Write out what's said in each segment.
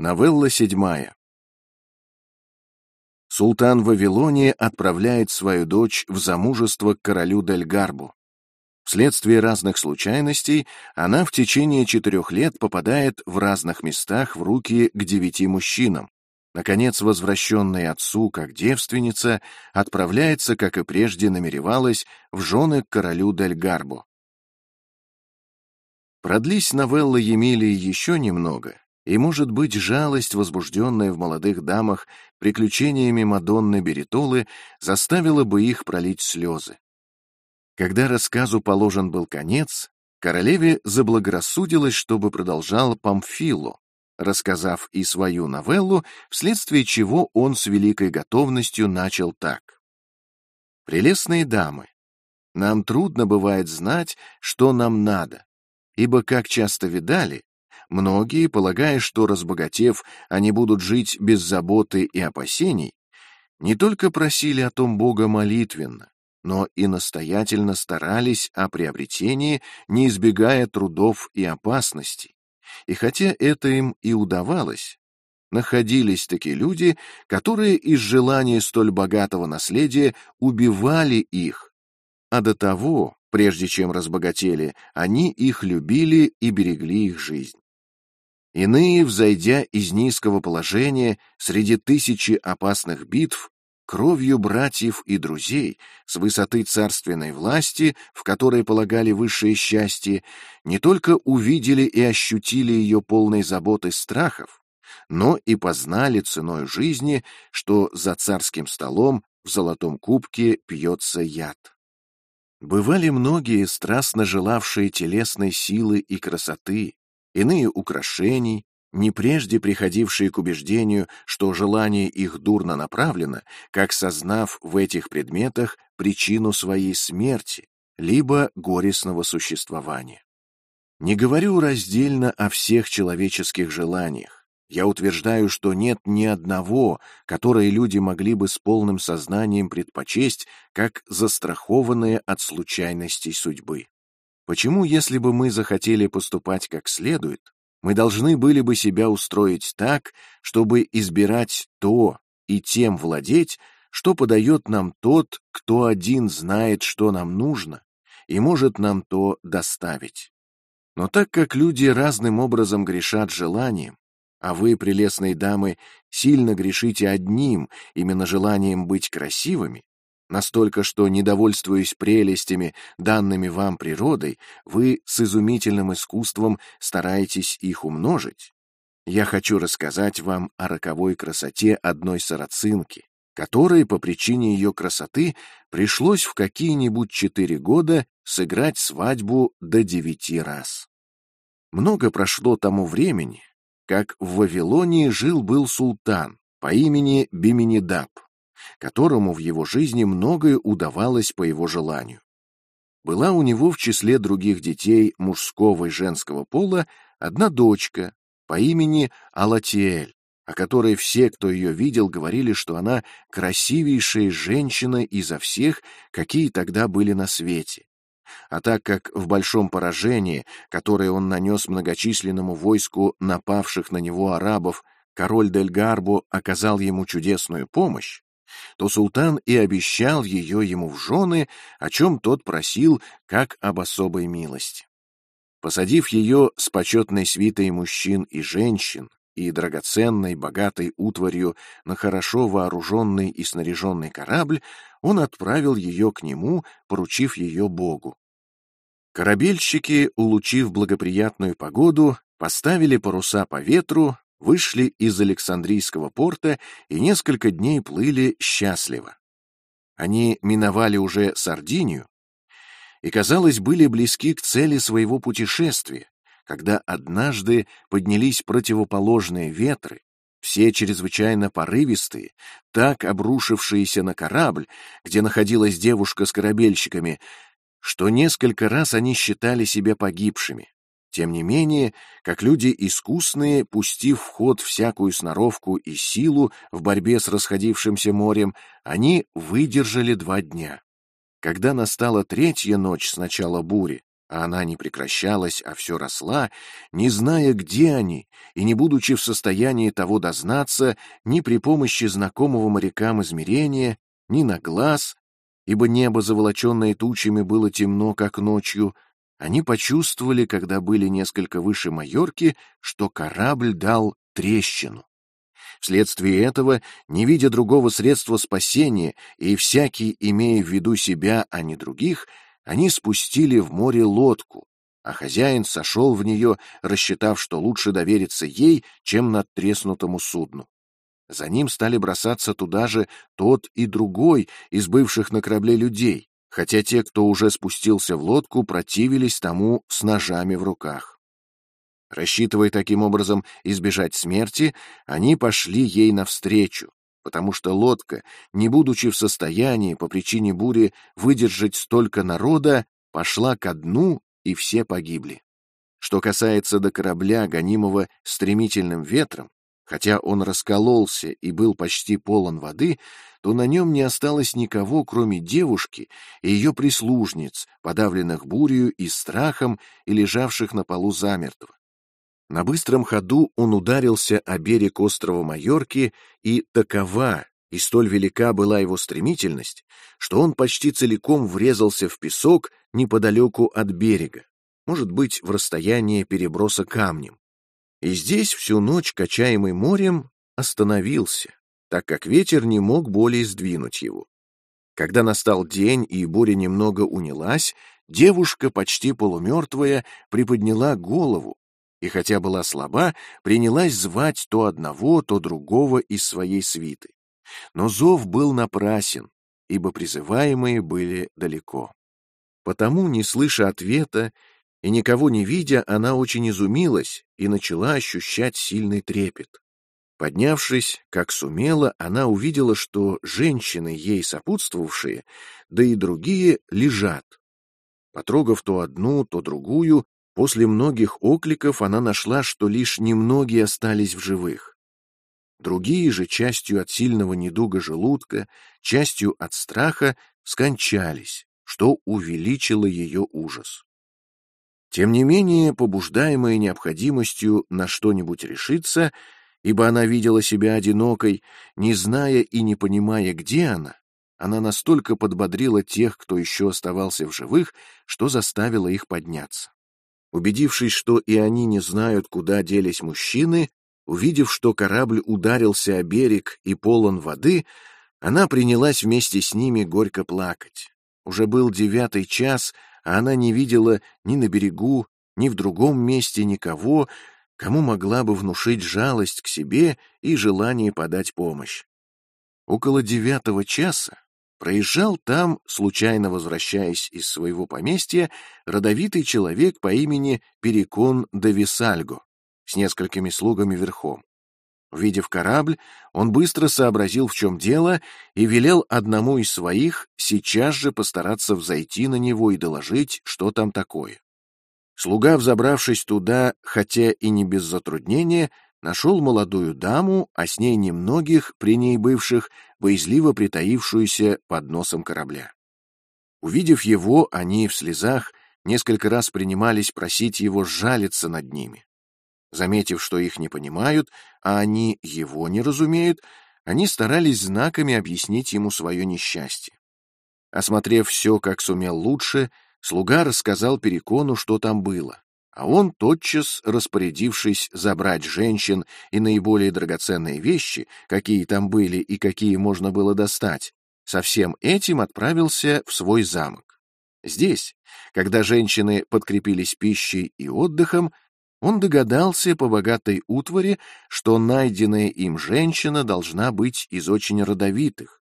Новелла седьмая. Султан Вавилония отправляет свою дочь в замужество к королю Дельгарбу. Вследствие разных случайностей она в течение четырех лет попадает в разных местах в руки к девяти мужчинам. Наконец, возвращенная отцу как девственница, отправляется, как и прежде намеревалась, в жены к королю Дельгарбу. Продлись новелла Емелии еще немного, и, может быть, жалость, возбужденная в молодых дамах приключениями Мадонны Беритолы, заставила бы их пролить слезы. Когда рассказу положен был конец, королеве заблагорассудилось, чтобы продолжал Памфилу, рассказав и свою новеллу, вследствие чего он с великой готовностью начал так. «Прелестные дамы, нам трудно бывает знать, что нам надо, ибо, как часто видали, Многие, полагая, что разбогатев, они будут жить без заботы и опасений, не только просили о том Бога молитвенно, но и настоятельно старались о приобретении, не избегая трудов и опасностей. И хотя это им и удавалось, находились такие люди, которые из желания столь богатого наследия убивали их, а до того, прежде чем разбогатели, они их любили и берегли их жизнь. Иные, взойдя из низкого положения среди тысячи опасных битв, кровью братьев и друзей, с высоты царственной власти, в которой полагали высшее счастье, не только увидели и ощутили ее полной заботы страхов, но и познали ценой жизни, что за царским столом в золотом кубке пьется яд. Бывали многие, страстно желавшие телесной силы и красоты, иные украшений, не прежде приходившие к убеждению, что желание их дурно направлено, как сознав в этих предметах причину своей смерти, либо горестного существования. Не говорю раздельно о всех человеческих желаниях. Я утверждаю, что нет ни одного, которое люди могли бы с полным сознанием предпочесть, как застрахованное от случайностей судьбы. Почему, если бы мы захотели поступать как следует, мы должны были бы себя устроить так, чтобы избирать то и тем владеть, что подает нам тот, кто один знает, что нам нужно, и может нам то доставить. Но так как люди разным образом грешат желанием, а вы, прелестные дамы, сильно грешите одним, именно желанием быть красивыми, Настолько, что, недовольствуясь прелестями, данными вам природой, вы с изумительным искусством стараетесь их умножить. Я хочу рассказать вам о роковой красоте одной сарацинки, которой по причине ее красоты пришлось в какие-нибудь четыре года сыграть свадьбу до девяти раз. Много прошло тому времени, как в Вавилонии жил-был султан по имени Биминидаб которому в его жизни многое удавалось по его желанию. Была у него в числе других детей мужского и женского пола одна дочка по имени Алатиэль, о которой все, кто ее видел, говорили, что она красивейшая женщина изо всех, какие тогда были на свете. А так как в большом поражении, которое он нанес многочисленному войску напавших на него арабов, король Дель Гарбо оказал ему чудесную помощь, то султан и обещал ее ему в жены, о чем тот просил, как об особой милости. Посадив ее с почетной свитой мужчин и женщин и драгоценной, богатой утварью на хорошо вооруженный и снаряженный корабль, он отправил ее к нему, поручив ее Богу. Корабельщики, улучив благоприятную погоду, поставили паруса по ветру, вышли из Александрийского порта и несколько дней плыли счастливо. Они миновали уже Сардинию и, казалось, были близки к цели своего путешествия, когда однажды поднялись противоположные ветры, все чрезвычайно порывистые, так обрушившиеся на корабль, где находилась девушка с корабельщиками, что несколько раз они считали себя погибшими. Тем не менее, как люди искусные, пустив в ход всякую сноровку и силу в борьбе с расходившимся морем, они выдержали два дня. Когда настала третья ночь с начала бури, а она не прекращалась, а все росла, не зная, где они, и не будучи в состоянии того дознаться ни при помощи знакомого морякам измерения, ни на глаз, ибо небо, заволоченное тучами, было темно, как ночью, они почувствовали, когда были несколько выше Майорки, что корабль дал трещину. Вследствие этого, не видя другого средства спасения и всякий, имея в виду себя, а не других, они спустили в море лодку, а хозяин сошел в нее, рассчитав, что лучше довериться ей, чем надтреснутому судну. За ним стали бросаться туда же тот и другой из бывших на корабле людей, хотя те, кто уже спустился в лодку, противились тому с ножами в руках. Рассчитывая таким образом избежать смерти, они пошли ей навстречу, потому что лодка, не будучи в состоянии по причине бури выдержать столько народа, пошла ко дну, и все погибли. Что касается до корабля, гонимого стремительным ветром, хотя он раскололся и был почти полон воды, то на нем не осталось никого, кроме девушки и ее прислужниц, подавленных бурею и страхом и лежавших на полу замертво. На быстром ходу он ударился о берег острова Майорки, и такова и столь велика была его стремительность, что он почти целиком врезался в песок неподалеку от берега, может быть, в расстоянии переброса камнем. И здесь всю ночь, качаемый морем, остановился, так как ветер не мог более сдвинуть его. Когда настал день и буря немного унялась, девушка, почти полумертвая, приподняла голову и хотя была слаба, принялась звать то одного, то другого из своей свиты. Но зов был напрасен, ибо призываемые были далеко. Потому, не слыша ответа и никого не видя, она очень изумилась и начала ощущать сильный трепет. Поднявшись, как сумела, она увидела, что женщины, ей сопутствовавшие, да и другие, лежат. Потрогав то одну, то другую, После многих окликов она нашла, что лишь немногие остались в живых. Другие же, частью от сильного недуга желудка, частью от страха, скончались, что увеличило ее ужас. Тем не менее, побуждаемая необходимостью на что-нибудь решиться, ибо она видела себя одинокой, не зная и не понимая, где она, она настолько подбодрила тех, кто еще оставался в живых, что заставила их подняться. Убедившись, что и они не знают, куда делись мужчины, увидев, что корабль ударился о берег и полон воды, она принялась вместе с ними горько плакать. Уже был девятый час, а она не видела ни на берегу, ни в другом месте никого, кому могла бы внушить жалость к себе и желание подать помощь. Около девятого часа Проезжал там, случайно возвращаясь из своего поместья, родовитый человек по имени Перекон де Висальго с несколькими слугами верхом. Увидев корабль, он быстро сообразил, в чем дело, и велел одному из своих сейчас же постараться взойти на него и доложить, что там такое. Слуга, взобравшись туда, хотя и не без затруднения, нашел молодую даму, а с ней немногих, при ней бывших, боязливо притаившуюся под носом корабля. Увидев его, они в слезах несколько раз принимались просить его жалиться над ними. Заметив, что их не понимают, а они его не разумеют, они старались знаками объяснить ему свое несчастье. Осмотрев все, как сумел лучше, слуга рассказал Перекону, что там было. А он, тотчас распорядившись забрать женщин и наиболее драгоценные вещи, какие там были и какие можно было достать, со всем этим отправился в свой замок. Здесь, когда женщины подкрепились пищей и отдыхом, он догадался по богатой утвари, что найденная им женщина должна быть из очень родовитых,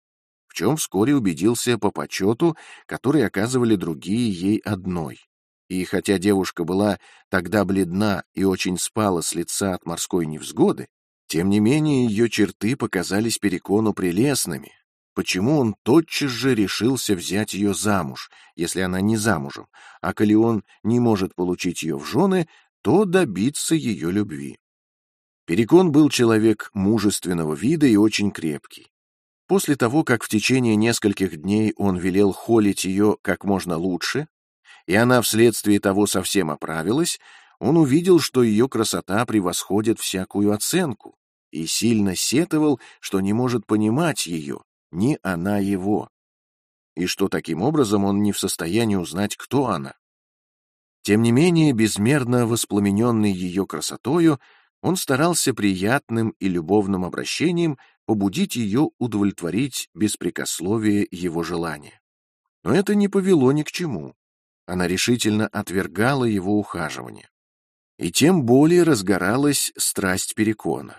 в чем вскоре убедился по почету, который оказывали другие ей одной. И хотя девушка была тогда бледна и очень спала с лица от морской невзгоды, тем не менее ее черты показались Перекону прелестными, почему он тотчас же решился взять ее замуж, если она не замужем, а коли он не может получить ее в жены, то добиться ее любви. Перекон был человек мужественного вида и очень крепкий. После того, как в течение нескольких дней он велел холить ее как можно лучше, и она вследствие того совсем оправилась, он увидел, что ее красота превосходит всякую оценку, и сильно сетовал, что не может понимать ее, ни она его, и что таким образом он не в состоянии узнать, кто она. Тем не менее, безмерно воспламененный ее красотою, он старался приятным и любовным обращением побудить ее удовлетворить беспрекословие его желания. Но это не повело ни к чему. Она решительно отвергала его ухаживание. И тем более разгоралась страсть Перекона.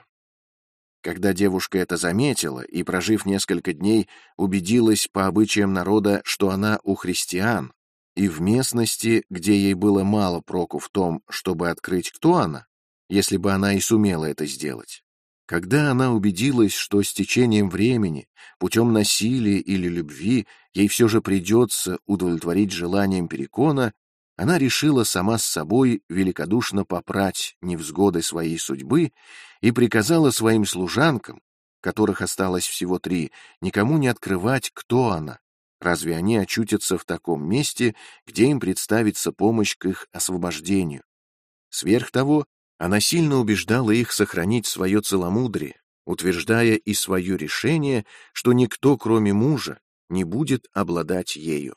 Когда девушка это заметила и, прожив несколько дней, убедилась по обычаям народа, что она у христиан, и в местности, где ей было мало проку в том, чтобы открыть, кто она, если бы она и сумела это сделать. Когда она убедилась, что с течением времени, путем насилия или любви, ей все же придется удовлетворить желанием Перекона, она решила сама с собой великодушно попрать невзгоды своей судьбы и приказала своим служанкам, которых осталось всего три, никому не открывать, кто она. Разве они очутятся в таком месте, где им представится помощь к их освобождению? Сверх того, она сильно убеждала их сохранить свое целомудрие, утверждая и свое решение, что никто, кроме мужа, не будет обладать ею.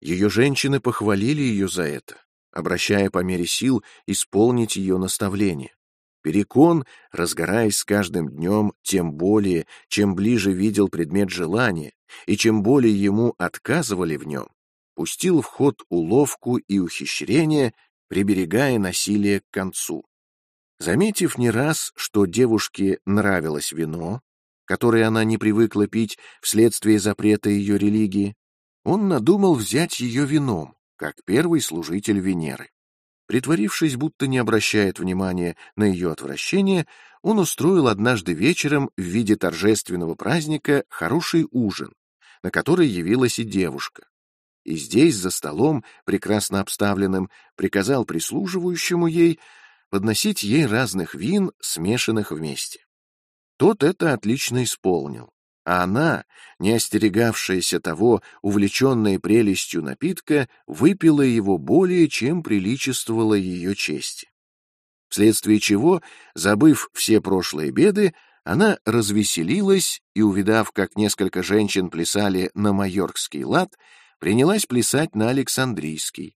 Ее женщины похвалили ее за это, обращая по мере сил исполнить ее наставление. Перекон, разгораясь с каждым днем, тем более, чем ближе видел предмет желания, и чем более ему отказывали в нем, пустил в ход уловку и ухищрение, приберегая насилие к концу. Заметив не раз, что девушке нравилось вино, которое она не привыкла пить вследствие запрета ее религии, он надумал взять ее вином, как первый служитель Венеры. Притворившись, будто не обращает внимания на ее отвращение, он устроил однажды вечером в виде торжественного праздника хороший ужин, на который явилась и девушка. И здесь, за столом, прекрасно обставленным, приказал прислуживающему ей подносить ей разных вин, смешанных вместе. Тот это отлично исполнил, а она, не остерегавшаяся того, увлеченная прелестью напитка, выпила его более, чем приличествовало ее чести. Вследствие чего, забыв все прошлые беды, она развеселилась и, увидав, как несколько женщин плясали на майоркский лад, принялась плясать на Александрийский.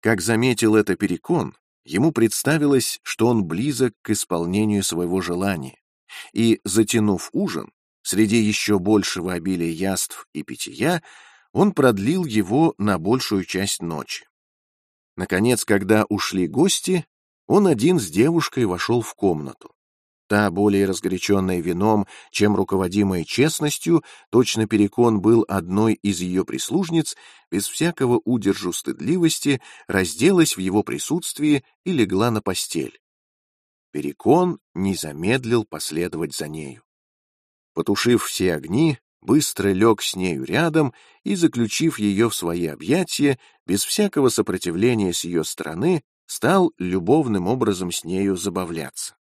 Как заметил это Перекон, ему представилось, что он близок к исполнению своего желания, и, затянув ужин, Среди еще большего обилия яств и питья он продлил его на большую часть ночи. Наконец, когда ушли гости, он один с девушкой вошел в комнату. Та, более разгоряченная вином, чем руководимая честностью, точно перекон был одной из ее прислужниц, без всякого удержу стыдливости, разделась в его присутствии и легла на постель. Перекон не замедлил последовать за нею потушив все огни, быстро лег с нею рядом и, заключив ее в свои объятия, без всякого сопротивления с ее стороны, стал любовным образом с нею забавляться.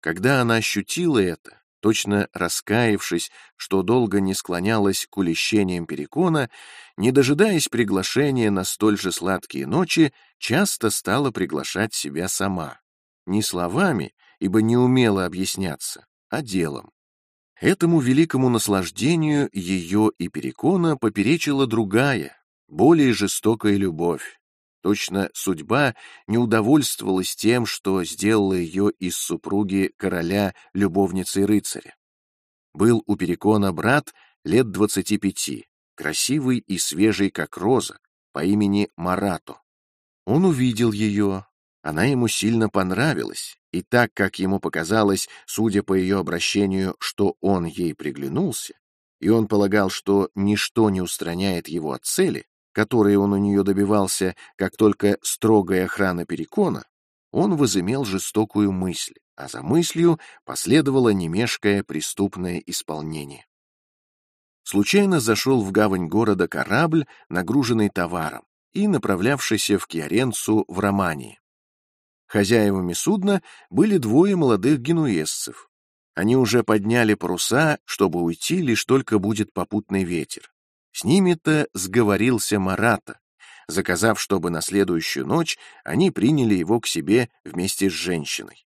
Когда она ощутила это, точно раскаявшись, что долго не склонялась к улещениям Перекона, не дожидаясь приглашения на столь же сладкие ночи, часто стала приглашать себя сама. Не словами, ибо не умела объясняться, а делом. Этому великому наслаждению ее и Перекона поперечила другая, более жестокая любовь. Точно судьба не удовольствовалась тем, что сделала ее из супруги короля любовницей рыцаря. Был у Перекона брат лет двадцати пяти, красивый и свежий, как роза, по имени Марато. Он увидел ее, она ему сильно понравилась, и так как ему показалось, судя по ее обращению, что он ей приглянулся, и он полагал, что ничто не устраняет его от цели, которой он у нее добивался, как только строгая охрана Перекона, он возымел жестокую мысль, а за мыслью последовало немешкое преступное исполнение. Случайно зашел в гавань города корабль, нагруженный товаром, и направлявшийся в Киаренцу в Романии. Хозяевами судна были двое молодых генуэзцев. Они уже подняли паруса, чтобы уйти, лишь только будет попутный ветер. С ними-то сговорился Марата, заказав, чтобы на следующую ночь они приняли его к себе вместе с женщиной.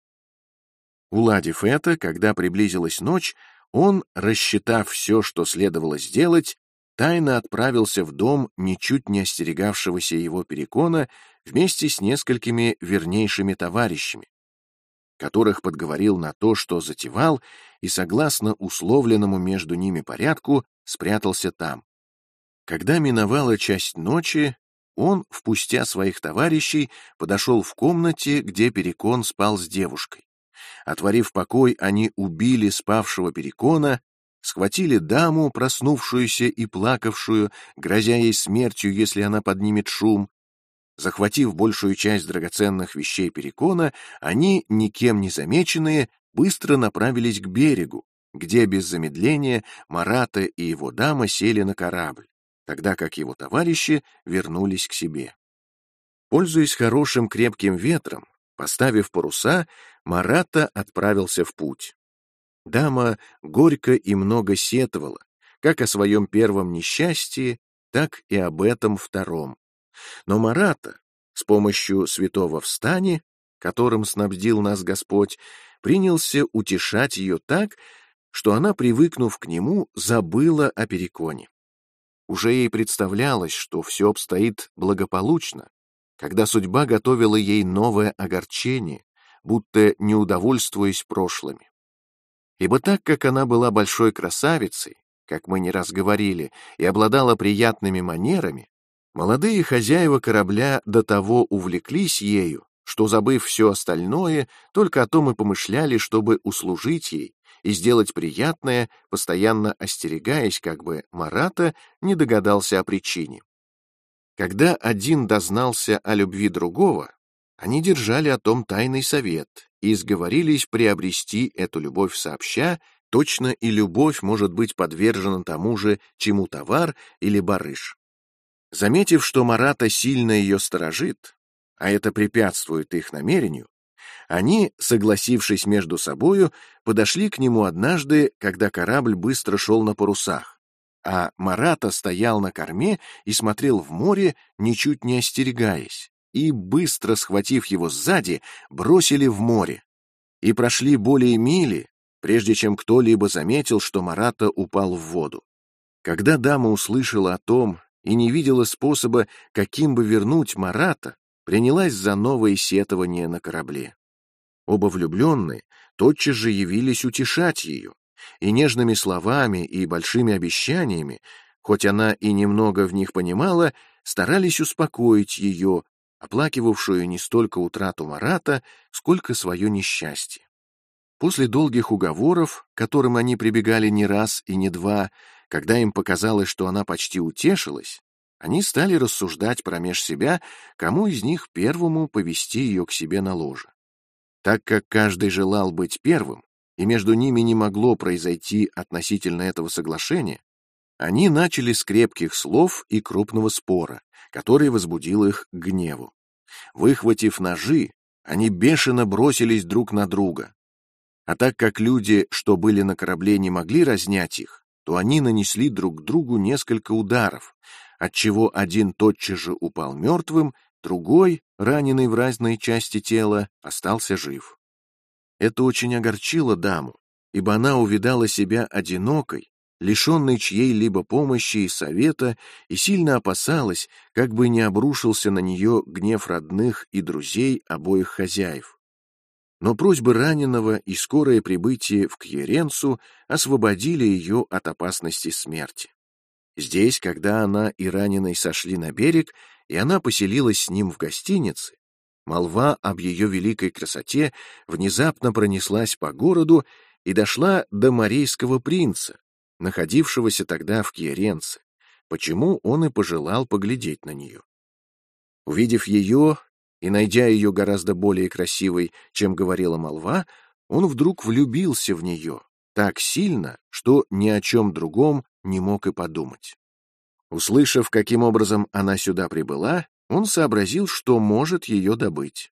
Уладив это, когда приблизилась ночь, он, рассчитав все, что следовало сделать, тайно отправился в дом ничуть не остерегавшегося его перекона вместе с несколькими вернейшими товарищами, которых подговорил на то, что затевал, и, согласно условленному между ними порядку, спрятался там. Когда миновала часть ночи, он, впустя своих товарищей, подошел в комнате, где Перекон спал с девушкой. Отворив покой, они убили спавшего Перекона, схватили даму, проснувшуюся и плакавшую, грозя ей смертью, если она поднимет шум. Захватив большую часть драгоценных вещей Перекона, они, никем не замеченные, быстро направились к берегу, где без замедления Марата и его дама сели на корабль, тогда как его товарищи вернулись к себе. Пользуясь хорошим крепким ветром, поставив паруса, Марата отправился в путь. Дама горько и много сетовала, как о своем первом несчастье, так и об этом втором. Но Марата, с помощью святого встани, которым снабдил нас Господь, принялся утешать ее так, что она, привыкнув к нему, забыла о Переконе. Уже ей представлялось, что все обстоит благополучно, когда судьба готовила ей новое огорчение, будто не удовольствуясь прошлыми. Ибо так как она была большой красавицей, как мы не раз говорили, и обладала приятными манерами, молодые хозяева корабля до того увлеклись ею, что, забыв все остальное, только о том и помышляли, чтобы услужить ей и сделать приятное, постоянно остерегаясь, как бы Марата не догадался о причине. Когда один дознался о любви другого, они держали о том тайный совет и сговорились приобрести эту любовь сообща, точно и любовь может быть подвержена тому же, чему товар или барыш. Заметив, что Марата сильно ее сторожит, а это препятствует их намерению, они, согласившись между собою, подошли к нему однажды, когда корабль быстро шел на парусах, а Марата стоял на корме и смотрел в море, ничуть не остерегаясь, и, быстро схватив его сзади, бросили в море. И прошли более мили, прежде чем кто-либо заметил, что Марата упал в воду. Когда дама услышала о том и не видела способа, каким бы вернуть Марата, принялась за новое сетование на корабле. Оба влюбленные тотчас же явились утешать ее, и нежными словами и большими обещаниями, хоть она и немного в них понимала, старались успокоить ее, оплакивавшую не столько утрату Марата, сколько свое несчастье. После долгих уговоров, к которым они прибегали не раз и не два, когда им показалось, что она почти утешилась, они стали рассуждать промеж себя, кому из них первому повести ее к себе на ложе. Так как каждый желал быть первым, и между ними не могло произойти относительно этого соглашения, они начали с крепких слов и крупного спора, который возбудил их к гневу. Выхватив ножи, они бешено бросились друг на друга. А так как люди, что были на корабле, не могли разнять их, то они нанесли друг другу несколько ударов, отчего один тотчас же упал мертвым, другой, раненый в разные части тела, остался жив. Это очень огорчило даму, ибо она увидала себя одинокой, лишенной чьей-либо помощи и совета, и сильно опасалась, как бы не обрушился на нее гнев родных и друзей обоих хозяев. Но просьбы раненого и скорое прибытие в Кьеренцу освободили ее от опасности смерти. Здесь, когда она и раненый сошли на берег, и она поселилась с ним в гостинице, молва об ее великой красоте внезапно пронеслась по городу и дошла до Марийского принца, находившегося тогда в Киеренце, почему он и пожелал поглядеть на нее. Увидев ее и найдя ее гораздо более красивой, чем говорила молва, он вдруг влюбился в нее так сильно, что ни о чем другом не мог и подумать. Услышав, каким образом она сюда прибыла, он сообразил, что может ее добыть.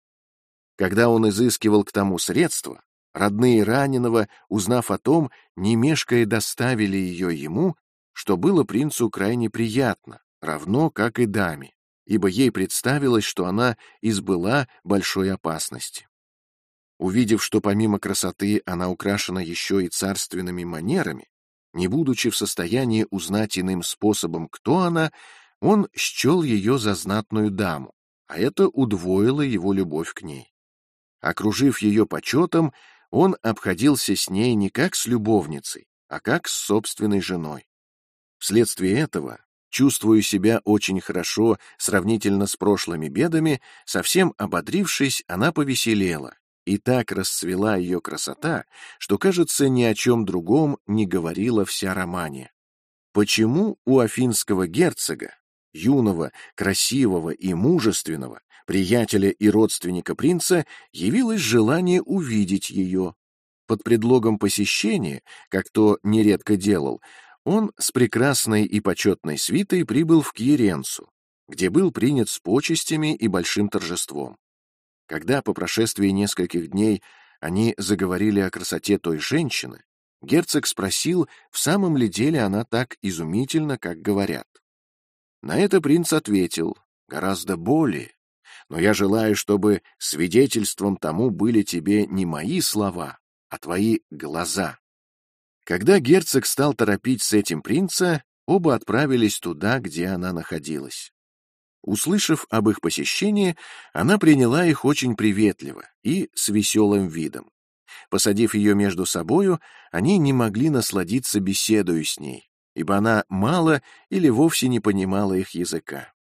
Когда он изыскивал к тому средства, родные раненого, узнав о том, не мешкая доставили ее ему, что было принцу крайне приятно, равно как и даме, ибо ей представилось, что она избыла большой опасности. Увидев, что помимо красоты она украшена еще и царственными манерами, не будучи в состоянии узнать иным способом, кто она, он счел ее за знатную даму, а это удвоило его любовь к ней. Окружив ее почетом, он обходился с ней не как с любовницей, а как с собственной женой. Вследствие этого, чувствуя себя очень хорошо сравнительно с прошлыми бедами, совсем ободрившись, она повеселела, и так расцвела ее красота, что, кажется, ни о чем другом не говорила вся Романия. Почему у афинского герцога, юного, красивого и мужественного, приятеля и родственника принца, явилось желание увидеть ее? Под предлогом посещения, как то нередко делал, он с прекрасной и почетной свитой прибыл в Кьеренцу, где был принят с почестями и большим торжеством. Когда по прошествии нескольких дней они заговорили о красоте той женщины, герцог спросил, в самом ли деле она так изумительна, как говорят. На это принц ответил, гораздо более, но я желаю, чтобы свидетельством тому были тебе не мои слова, а твои глаза. Когда герцог стал торопить с этим принца, оба отправились туда, где она находилась. Услышав об их посещении, она приняла их очень приветливо и с веселым видом. Посадив ее между собою, они не могли насладиться беседою с ней, ибо она мало или вовсе не понимала их языка.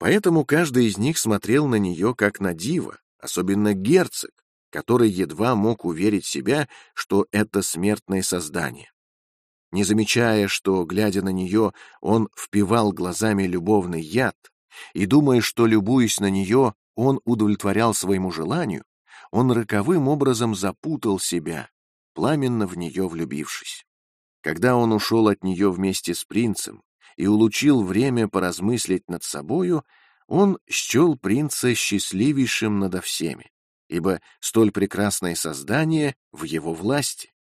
Поэтому каждый из них смотрел на нее как на дива, особенно герцог, который едва мог уверить себя, что это смертное создание. Не замечая, что, глядя на нее, он впивал глазами любовный яд, и, думая, что, любуясь на нее, он удовлетворял своему желанию, он роковым образом запутал себя, пламенно в нее влюбившись. Когда он ушел от нее вместе с принцем и улучил время поразмыслить над собою, он счел принца счастливейшим надо всеми, ибо столь прекрасное создание в его власти.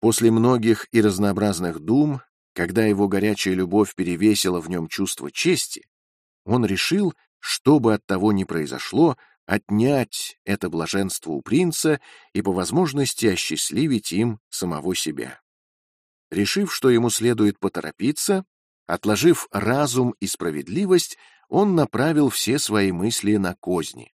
После многих и разнообразных дум, когда его горячая любовь перевесила в нем чувство чести, он решил, что бы от того ни произошло, отнять это блаженство у принца и по возможности осчастливить им самого себя. Решив, что ему следует поторопиться, отложив разум и справедливость, он направил все свои мысли на козни.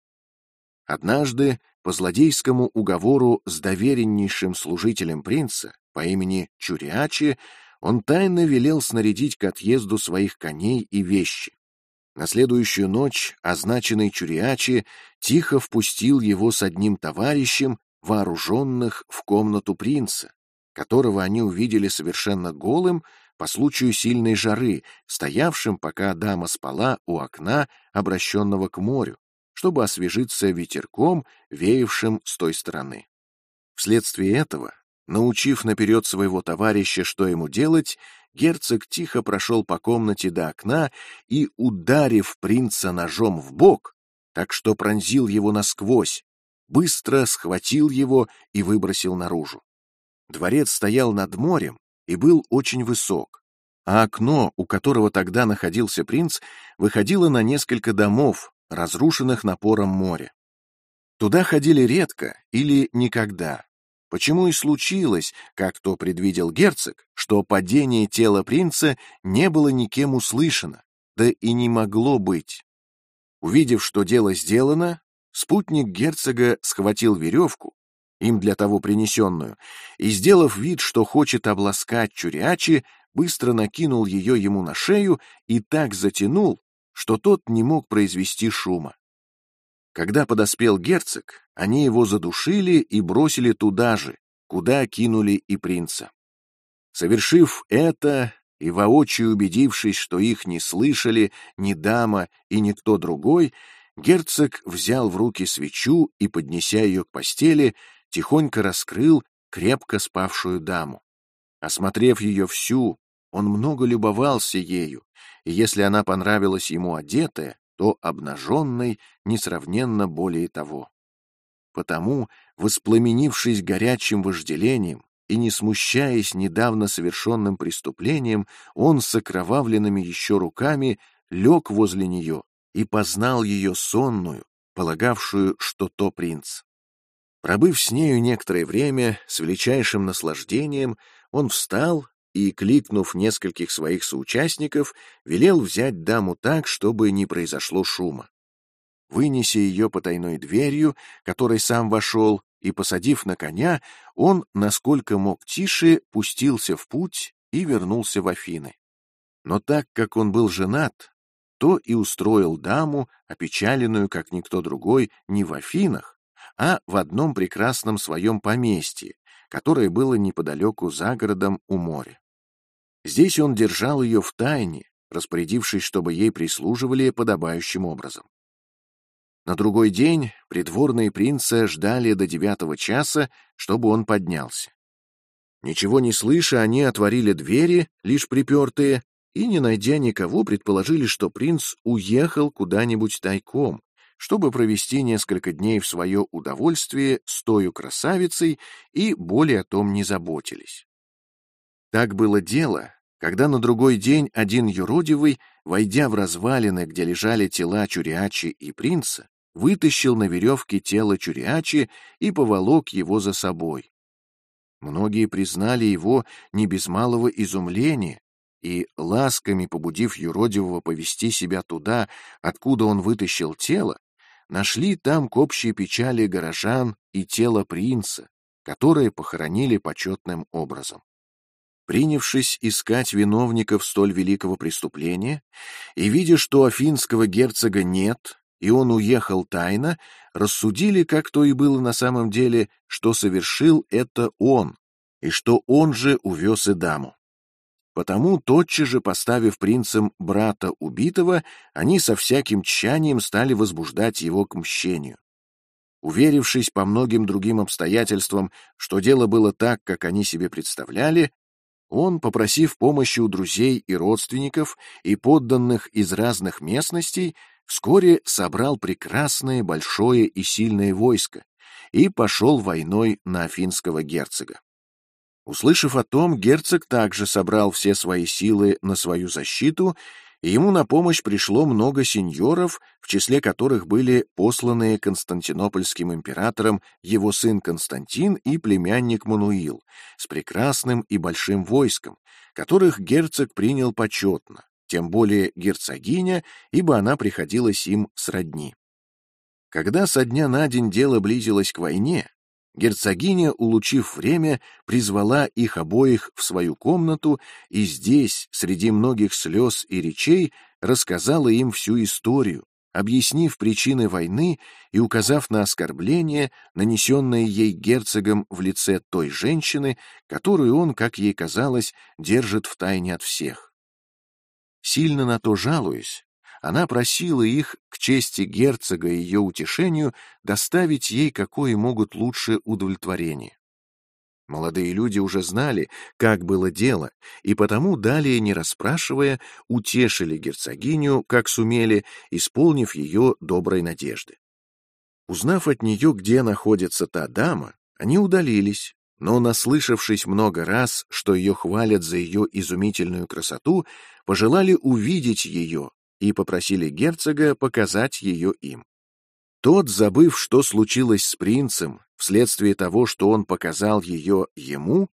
Однажды, по злодейскому уговору с довереннейшим служителем принца по имени Чуриачи, он тайно велел снарядить к отъезду своих коней и вещи. На следующую ночь означенный Чуриачи тихо впустил его с одним товарищем, вооруженных в комнату принца, которого они увидели совершенно голым по случаю сильной жары, стоявшим, пока дама спала у окна, обращенного к морю, чтобы освежиться ветерком, веявшим с той стороны. Вследствие этого, научив наперед своего товарища, что ему делать, герцог тихо прошел по комнате до окна и, ударив принца ножом в бок, так что пронзил его насквозь, быстро схватил его и выбросил наружу. Дворец стоял над морем и был очень высок, а окно, у которого тогда находился принц, выходило на несколько домов, разрушенных напором моря. Туда ходили редко или никогда, Почему и случилось, как то предвидел герцог, что падение тела принца не было никем услышано, да и не могло быть. Увидев, что дело сделано, спутник герцога схватил веревку, им для того принесенную, и, сделав вид, что хочет обласкать Чурячи, быстро накинул ее ему на шею и так затянул, что тот не мог произвести шума. Когда подоспел герцог, они его задушили и бросили туда же, куда кинули и принца. Совершив это и воочию убедившись, что их не слышали ни дама и никто другой, герцог взял в руки свечу и, поднеся ее к постели, тихонько раскрыл крепко спавшую даму. Осмотрев ее всю, он много любовался ею, и если она понравилась ему одетая, то обнаженной несравненно более того. Потому, воспламенившись горячим вожделением и не смущаясь недавно совершенным преступлением, он с окровавленными еще руками лег возле нее и познал ее сонную, полагавшую, что то принц. Пробыв с нею некоторое время, с величайшим наслаждением, он встал и, кликнув нескольких своих соучастников, велел взять даму так, чтобы не произошло шума. Вынеся ее потайной дверью, которой сам вошел, и, посадив на коня, он, насколько мог тише, пустился в путь и вернулся в Афины. Но так как он был женат, то и устроил даму, опечаленную, как никто другой, не в Афинах, а в одном прекрасном своем поместье, которое было неподалеку за городом у моря. Здесь он держал ее в тайне, распорядившись, чтобы ей прислуживали подобающим образом. На другой день придворные принца ждали до девятого часа, чтобы он поднялся. Ничего не слыша, они отворили двери, лишь припертые, и, не найдя никого, предположили, что принц уехал куда-нибудь тайком, чтобы провести несколько дней в свое удовольствие с тою красавицей и более о том не заботились. Так было дело, когда на другой день один юродивый, войдя в развалины, где лежали тела Чуриачи и принца, вытащил на веревке тело Чуриачи и поволок его за собой. Многие признали его не без малого изумления, и, ласками побудив юродивого повести себя туда, откуда он вытащил тело, нашли там к общей печали горожан и тело принца, которое похоронили почетным образом. Принявшись искать виновников столь великого преступления, и видя, что афинского герцога нет, и он уехал тайно, рассудили, как то и было на самом деле, что совершил это он, и что он же увез и даму. Потому, тотчас же поставив принцем брата убитого, они со всяким тщанием стали возбуждать его к мщению. Уверившись по многим другим обстоятельствам, что дело было так, как они себе представляли, он, попросив помощи у друзей и родственников и подданных из разных местностей, вскоре собрал прекрасное, большое и сильное войско и пошел войной на афинского герцога. Услышав о том, герцог также собрал все свои силы на свою защиту, и ему на помощь пришло много сеньоров, в числе которых были посланные Константинопольским императором его сын Константин и племянник Мануил, с прекрасным и большим войском, которых герцог принял почетно, тем более герцогиня, ибо она приходилась им сродни. Когда со дня на день дело близилось к войне, Герцогиня, улучив время, призвала их обоих в свою комнату и здесь, среди многих слез и речей, рассказала им всю историю, объяснив причины войны и указав на оскорбление, нанесенное ей герцогом в лице той женщины, которую он, как ей казалось, держит в тайне от всех. Сильно на то жалуясь, она просила их, к чести герцога и ее утешению, доставить ей какое могут лучше удовлетворение. Молодые люди уже знали, как было дело, и потому, далее не расспрашивая, утешили герцогиню, как сумели, исполнив ее доброй надежды. Узнав от нее, где находится та дама, они удалились, но, наслышавшись много раз, что ее хвалят за ее изумительную красоту, пожелали увидеть ее и попросили герцога показать ее им. Тот, забыв, что случилось с принцем, вследствие того, что он показал ее ему,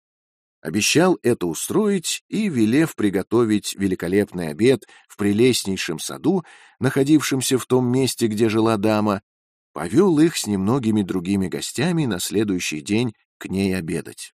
обещал это устроить и, велев приготовить великолепный обед в прелестнейшем саду, находившемся в том месте, где жила дама, повел их с немногими другими гостями на следующий день к ней обедать.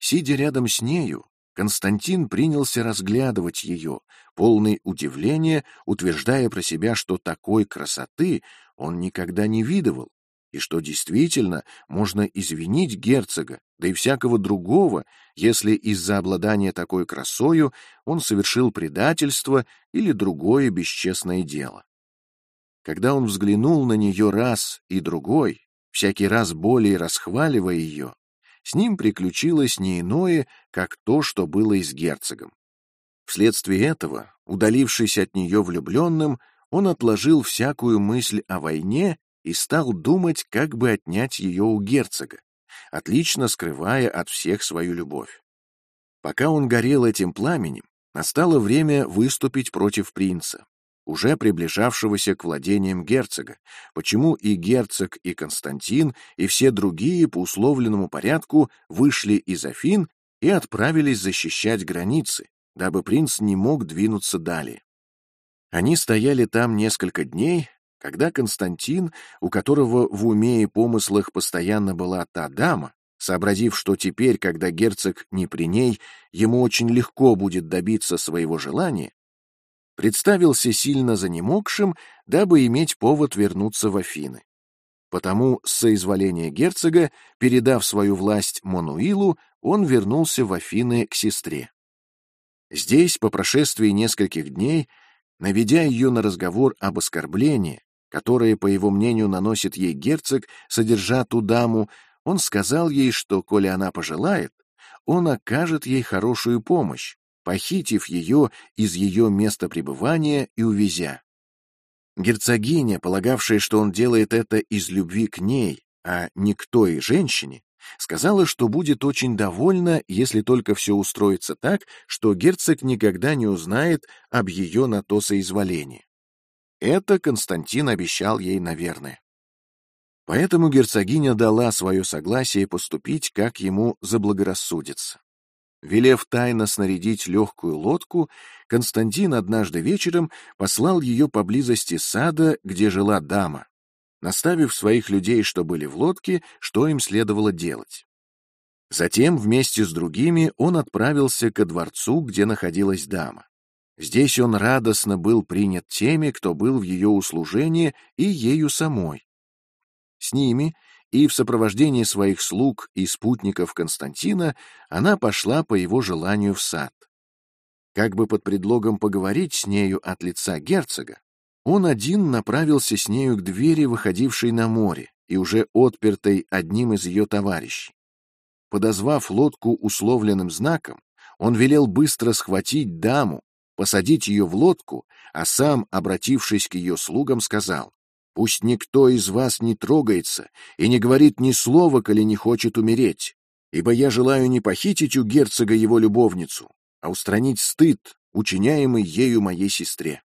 Сидя рядом с нею, Константин принялся разглядывать ее, полный удивления, утверждая про себя, что такой красоты он никогда не видывал, и что действительно можно извинить герцога, да и всякого другого, если из-за обладания такой красою он совершил предательство или другое бесчестное дело. Когда он взглянул на нее раз и другой, всякий раз более расхваливая ее, с ним приключилось не иное, как то, что было и с герцогом. Вследствие этого, удалившись от нее влюбленным, он отложил всякую мысль о войне и стал думать, как бы отнять ее у герцога, отлично скрывая от всех свою любовь. Пока он горел этим пламенем, настало время выступить против принца. уже приближавшегося к владениям герцога, почему и герцог, и Константин, и все другие по условленному порядку вышли из Афин и отправились защищать границы, дабы принц не мог двинуться далее. Они стояли там несколько дней, когда Константин, у которого в уме и помыслах постоянно была та дама, сообразив, что теперь, когда герцог не при ней, ему очень легко будет добиться своего желания, представился сильно занемогшим, дабы иметь повод вернуться в Афины. Потому с соизволения герцога, передав свою власть Монуилу, он вернулся в Афины к сестре. Здесь, по прошествии нескольких дней, наведя ее на разговор об оскорблении, которое, по его мнению, наносит ей герцог, содержа ту даму, он сказал ей, что, коли она пожелает, он окажет ей хорошую помощь, похитив ее из ее места пребывания и увезя. Герцогиня, полагавшая, что он делает это из любви к ней, а не к той женщине, сказала, что будет очень довольна, если только все устроится так, что герцог никогда не узнает об ее на то соизволении. Это Константин обещал ей, наверное. Поэтому герцогиня дала свое согласие поступить, как ему заблагорассудится. Велев тайно снарядить легкую лодку, Константин однажды вечером послал ее поблизости сада, где жила дама, наставив своих людей, что были в лодке, что им следовало делать. Затем вместе с другими он отправился ко дворцу, где находилась дама. Здесь он радостно был принят теми, кто был в ее услужении, и ею самой. С ними и в сопровождении своих слуг и спутников Константина она пошла по его желанию в сад. Как бы под предлогом поговорить с нею от лица герцога, он один направился с нею к двери, выходившей на море, и уже отпертой одним из ее товарищей. Подозвав лодку условленным знаком, он велел быстро схватить даму, посадить ее в лодку, а сам, обратившись к ее слугам, сказал, «Пусть никто из вас не трогается и не говорит ни слова, коли не хочет умереть, ибо я желаю не похитить у герцога его любовницу, а устранить стыд, учиняемый ею моей сестре».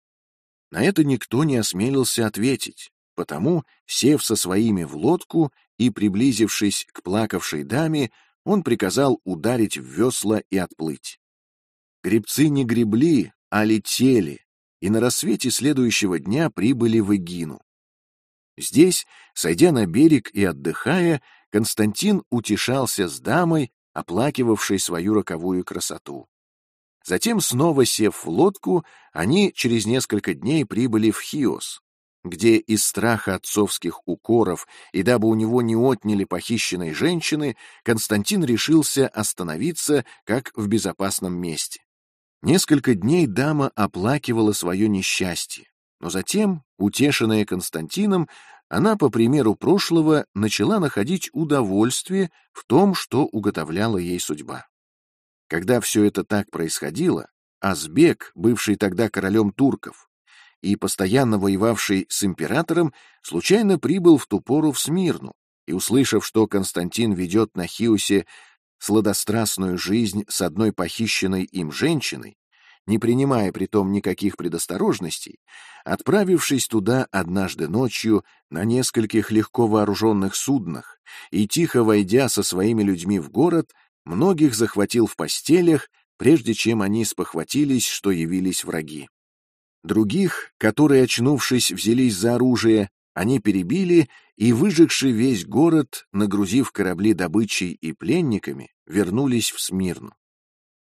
На это никто не осмелился ответить, потому, сев со своими в лодку и приблизившись к плакавшей даме, он приказал ударить в весла и отплыть. Гребцы не гребли, а летели, и на рассвете следующего дня прибыли в Эгину. Здесь, сойдя на берег и отдыхая, Константин утешался с дамой, оплакивавшей свою роковую красоту. Затем, снова сев в лодку, они через несколько дней прибыли в Хиос, где из страха отцовских укоров и дабы у него не отняли похищенной женщины, Константин решился остановиться как в безопасном месте. Несколько дней дама оплакивала свое несчастье, но затем, утешенная Константином, она, по примеру прошлого, начала находить удовольствие в том, что уготовляла ей судьба. Когда все это так происходило, Азбек, бывший тогда королем турков и постоянно воевавший с императором, случайно прибыл в ту пору в Смирну и, услышав, что Константин ведет на Хиусе сладострастную жизнь с одной похищенной им женщиной, не принимая при том никаких предосторожностей, отправившись туда однажды ночью на нескольких легко вооруженных суднах и тихо войдя со своими людьми в город, многих захватил в постелях, прежде чем они спохватились, что явились враги. Других, которые, очнувшись, взялись за оружие, они перебили и, выжегши весь город, нагрузив корабли добычей и пленниками, вернулись в Смирну.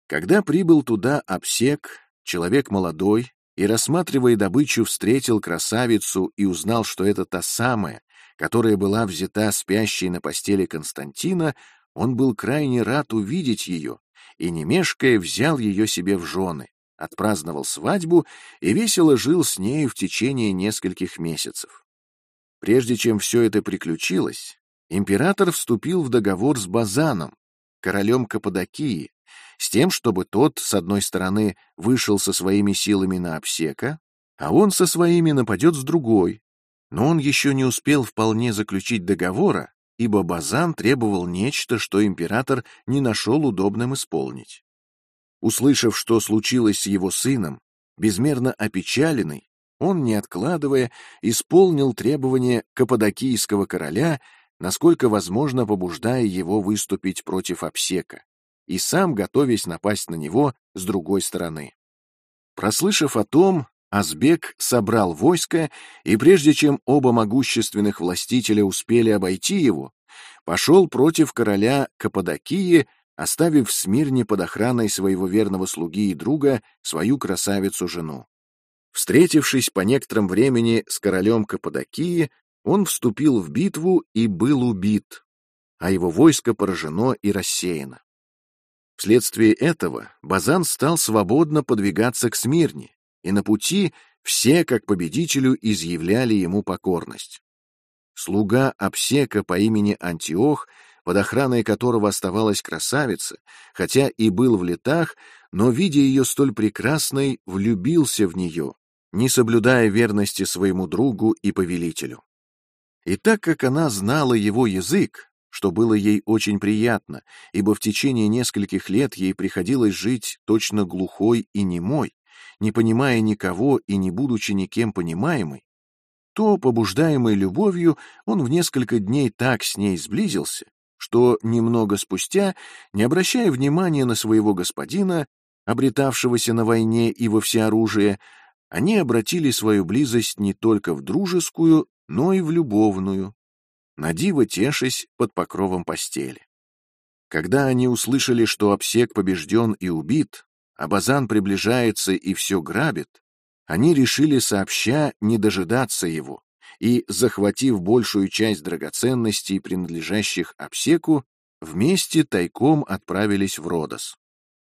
Когда прибыл туда Апсек, человек молодой, и, рассматривая добычу, встретил красавицу и узнал, что это та самая, которая была взята спящей на постели Константина, он был крайне рад увидеть ее и, не мешкая, взял ее себе в жены, отпраздновал свадьбу и весело жил с нею в течение нескольких месяцев. Прежде чем все это приключилось, император вступил в договор с Базаном, королем Каппадокии, с тем, чтобы тот, с одной стороны, вышел со своими силами на Апсека, а он со своими нападет с другой. Но он еще не успел вполне заключить договора, ибо Базан требовал нечто, что император не нашел удобным исполнить. Услышав, что случилось с его сыном, безмерно опечаленный, он, не откладывая, исполнил требования каппадокийского короля, насколько возможно побуждая его выступить против Апсека, и сам готовясь напасть на него с другой стороны. Прослышав о том, Азбек собрал войско, и прежде чем оба могущественных властителя успели обойти его, пошел против короля Каппадокии, оставив в Смирне под охраной своего верного слуги и друга свою красавицу-жену. Встретившись по некотором времени с королем Каппадокии, он вступил в битву и был убит, а его войско поражено и рассеяно. Вследствие этого Базан стал свободно подвигаться к Смирне, и на пути все, как победителю, изъявляли ему покорность. Слуга Апсека по имени Антиох, под охраной которого оставалась красавица, хотя и был в летах, но, видя ее столь прекрасной, влюбился в нее, не соблюдая верности своему другу и повелителю. И так как она знала его язык, что было ей очень приятно, ибо в течение нескольких лет ей приходилось жить точно глухой и немой, не понимая никого и не будучи никем понимаемой, то, побуждаемый любовью, он в несколько дней так с ней сблизился, что немного спустя, не обращая внимания на своего господина, обретавшегося на войне и во всеоружие, они обратили свою близость не только в дружескую, но и в любовную, надиво тешась под покровом постели. Когда они услышали, что обсек побежден и убит, а Базан приближается и все грабит, они решили сообща не дожидаться его и, захватив большую часть драгоценностей, принадлежащих Апсеку, вместе тайком отправились в Родос.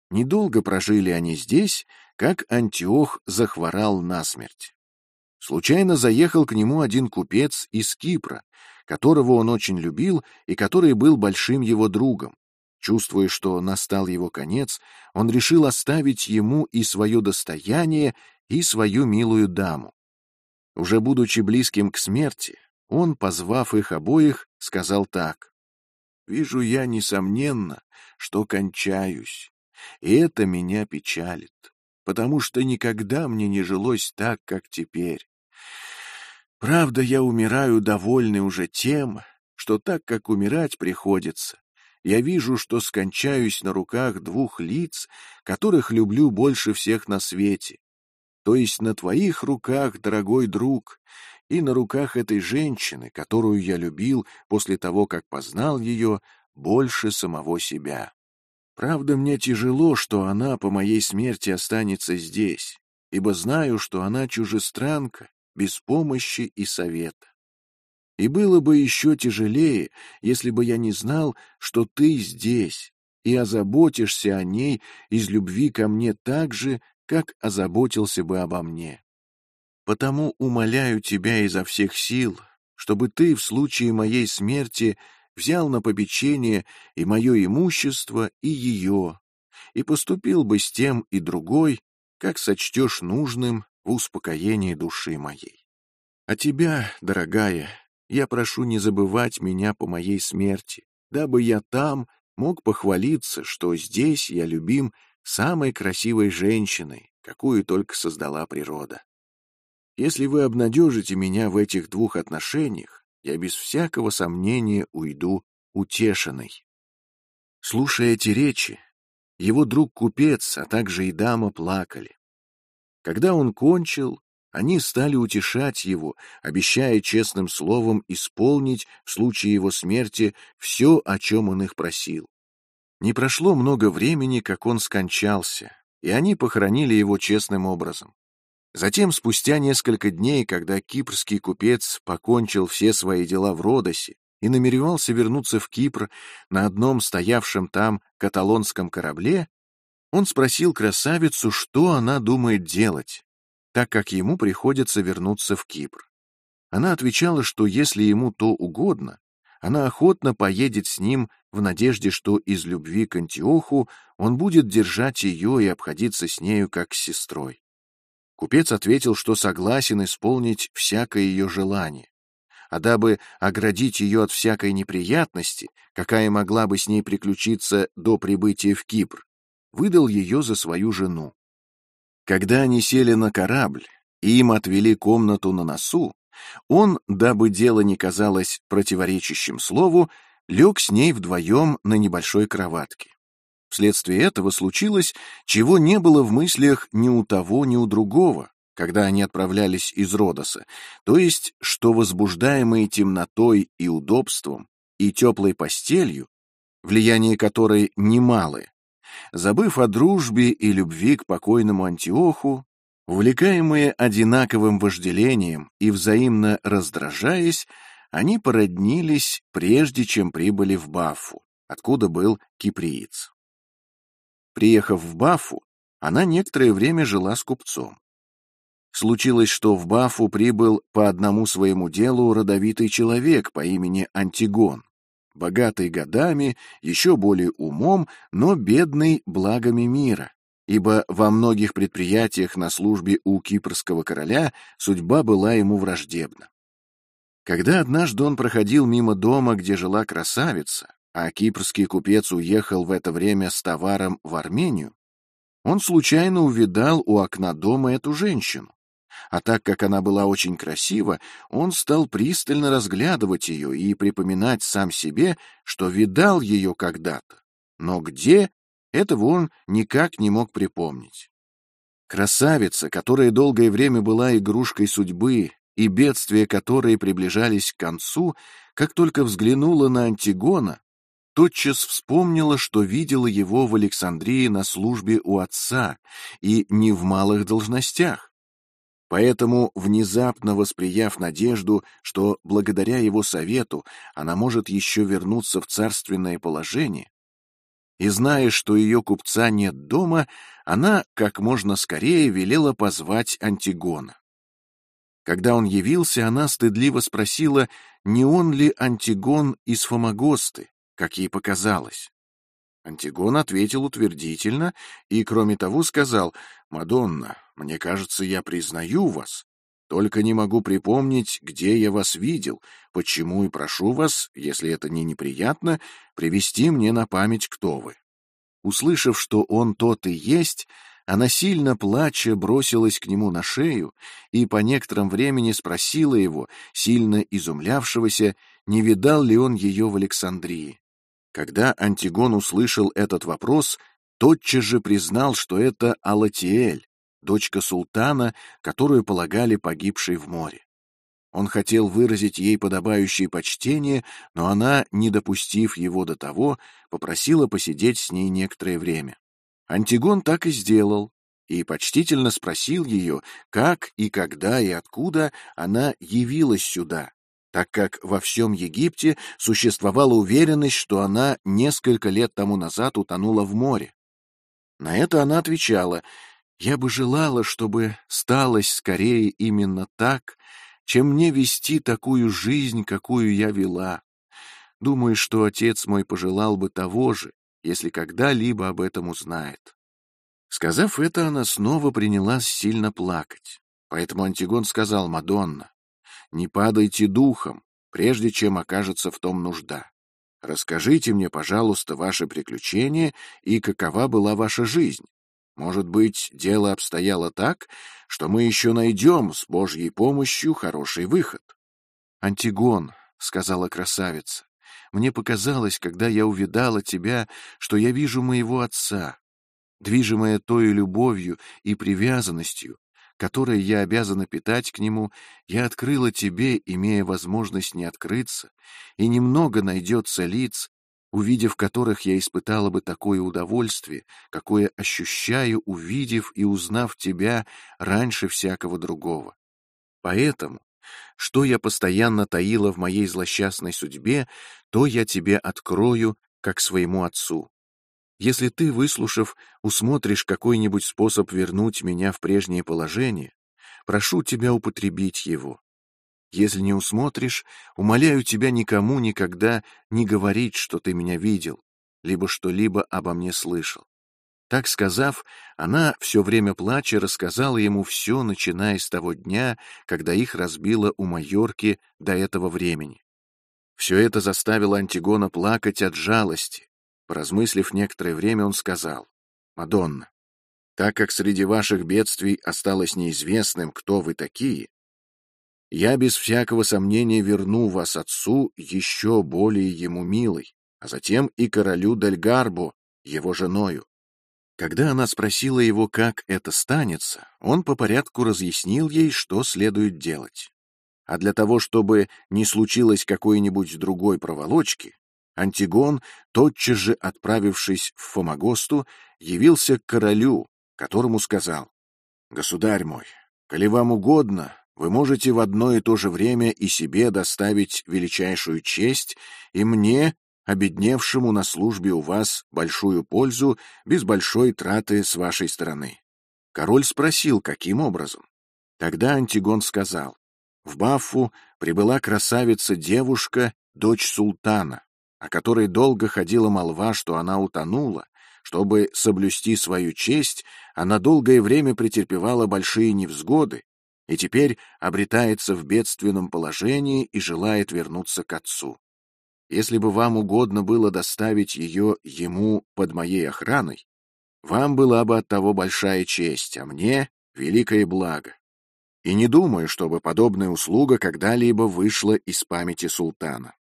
Недолго прожили они здесь, как Антиох захворал насмерть. Случайно заехал к нему один купец из Кипра, которого он очень любил и который был большим его другом. Чувствуя, что настал его конец, он решил оставить ему и свое достояние, и свою милую даму. Уже будучи близким к смерти, он, позвав их обоих, сказал так. «Вижу я, несомненно, что кончаюсь, и это меня печалит, потому что никогда мне не жилось так, как теперь. Правда, я умираю довольный уже тем, что так как умирать приходится, я вижу, что скончаюсь на руках двух лиц, которых люблю больше всех на свете. То есть на твоих руках, дорогой друг, и на руках этой женщины, которую я любил после того, как познал ее, больше самого себя. Правда, мне тяжело, что она по моей смерти останется здесь, ибо знаю, что она чужестранка, без помощи и совета. И было бы еще тяжелее, если бы я не знал, что ты здесь и озаботишься о ней из любви ко мне так же, как озаботился бы обо мне. Потому умоляю тебя изо всех сил, чтобы ты в случае моей смерти взял на попечение и мое имущество, и ее, и поступил бы с тем и другой, как сочтешь нужным в успокоении души моей. А тебя, дорогая, я прошу не забывать меня по моей смерти, дабы я там мог похвалиться, что здесь я любим самой красивой женщиной, какую только создала природа. Если вы обнадежите меня в этих двух отношениях, я без всякого сомнения уйду утешенной. Слушая эти речи, его друг-купец, а также и дама плакали. Когда он кончил, они стали утешать его, обещая честным словом исполнить в случае его смерти все, о чем он их просил. Не прошло много времени, как он скончался, и они похоронили его честным образом. Затем, спустя несколько дней, когда кипрский купец покончил все свои дела в Родосе и намеревался вернуться в Кипр на одном стоявшем там каталонском корабле, он спросил красавицу, что она думает делать, так как ему приходится вернуться в Кипр. Она отвечала, что если ему то угодно, она охотно поедет с ним в надежде, что из любви к Антиоху он будет держать ее и обходиться с нею как с сестрой. Купец ответил, что согласен исполнить всякое ее желание, а дабы оградить ее от всякой неприятности, какая могла бы с ней приключиться до прибытия в Кипр, выдал ее за свою жену. Когда они сели на корабль, Им отвели комнату на носу, он, дабы дело не казалось противоречащим слову, лег с ней вдвоем на небольшой кроватке. Вследствие этого случилось, чего не было в мыслях ни у того, ни у другого, когда они отправлялись из Родоса, то есть, что возбуждаемые темнотой и удобством и теплой постелью, влияние которой немалое, забыв о дружбе и любви к покойному Антиоху, увлекаемые одинаковым вожделением и взаимно раздражаясь, они породнились, прежде чем прибыли в Баффу, откуда был киприец. Приехав в Баффу, она некоторое время жила с купцом. Случилось, что в Бафу прибыл по одному своему делу родовитый человек по имени Антигон, богатый годами, еще более умом, но бедный благами мира, ибо во многих предприятиях на службе у кипрского короля судьба была ему враждебна. Когда однажды он проходил мимо дома, где жила красавица, а кипрский купец уехал в это время с товаром в Армению, он случайно увидал у окна дома эту женщину. А так как она была очень красива, он стал пристально разглядывать ее и припоминать сам себе, что видал ее когда-то. Но где, этого он никак не мог припомнить. Красавица, которая долгое время была игрушкой судьбы, и бедствия которой приближались к концу, как только взглянула на Антигона, тотчас вспомнила, что видела его в Александрии на службе у отца и не в малых должностях. Поэтому, внезапно восприяв надежду, что благодаря его совету она может еще вернуться в царственное положение, и зная, что ее купца нет дома, она как можно скорее велела позвать Антигона. Когда он явился, она стыдливо спросила, не он ли Антигон из Фомагосты, как ей показалось. Антигон ответил утвердительно и, кроме того, сказал, «Мадонна, мне кажется, я признаю вас, только не могу припомнить, где я вас видел, почему и прошу вас, если это не неприятно, привести мне на память, кто вы». Услышав, что он тот и есть, она сильно плача бросилась к нему на шею и по некотором времени спросила его, сильно изумлявшегося, не видал ли он ее в Александрии. Когда Антигон услышал этот вопрос, тотчас же признал, что это Алатиэль, дочка султана, которую полагали погибшей в море. Он хотел выразить ей подобающее почтение, но она, не допустив его до того, попросила посидеть с ней некоторое время. Антигон так и сделал, и почтительно спросил ее, как и когда и откуда она явилась сюда, так как во всем Египте существовала уверенность, что она несколько лет тому назад утонула в море. На это она отвечала, «Я бы желала, чтобы сталось скорее именно так, чем мне вести такую жизнь, какую я вела. Думаю, что отец мой пожелал бы того же, если когда-либо об этом узнает». Сказав это, она снова принялась сильно плакать. Поэтому Антигон сказал Мадонна, не падайте духом, прежде чем окажется в том нужда. Расскажите мне, пожалуйста, ваши приключения и какова была ваша жизнь. Может быть, дело обстояло так, что мы еще найдем с Божьей помощью хороший выход. «Антигон», — сказала красавица, — «мне показалось, когда я увидала тебя, что я вижу моего отца. Движимая той любовью и привязанностью, которое я обязана питать к нему, я открыла тебе, имея возможность не открыться, и немного найдется лиц, увидев которых я испытала бы такое удовольствие, какое ощущаю, увидев и узнав тебя раньше всякого другого. Поэтому, что я постоянно таила в моей злосчастной судьбе, то я тебе открою, как своему отцу. Если ты, выслушав, усмотришь какой-нибудь способ вернуть меня в прежнее положение, прошу тебя употребить его. Если не усмотришь, умоляю тебя никому никогда не говорить, что ты меня видел, либо что-либо обо мне слышал. Так сказав, она, все время плача, рассказала ему все, начиная с того дня, когда их разбило у Майорки до этого времени. Все это заставило Антигона плакать от жалости, Поразмыслив некоторое время, он сказал, «Мадонна, так как среди ваших бедствий осталось неизвестным, кто вы такие, я без всякого сомнения верну вас отцу еще более ему милой, а затем и королю Дельгарбу, его женою. Когда она спросила его, как это станется, он по порядку разъяснил ей, что следует делать. А для того, чтобы не случилось какой-нибудь другой проволочки, Антигон, тотчас же отправившись в Фомагосту, явился к королю, которому сказал, «Государь мой, коли вам угодно, вы можете в одно и то же время и себе доставить величайшую честь, и мне, обедневшему на службе у вас, большую пользу без большой траты с вашей стороны». Король спросил, каким образом. Тогда Антигон сказал, «В Баффу прибыла красавица-девушка, дочь султана, о которой долго ходила молва, что она утонула. Чтобы соблюсти свою честь, она долгое время претерпевала большие невзгоды и теперь обретается в бедственном положении и желает вернуться к отцу. Если бы вам угодно было доставить ее ему под моей охраной, вам была бы от того большая честь, а мне — великое благо. И не думаю, чтобы подобная услуга когда-либо вышла из памяти султана.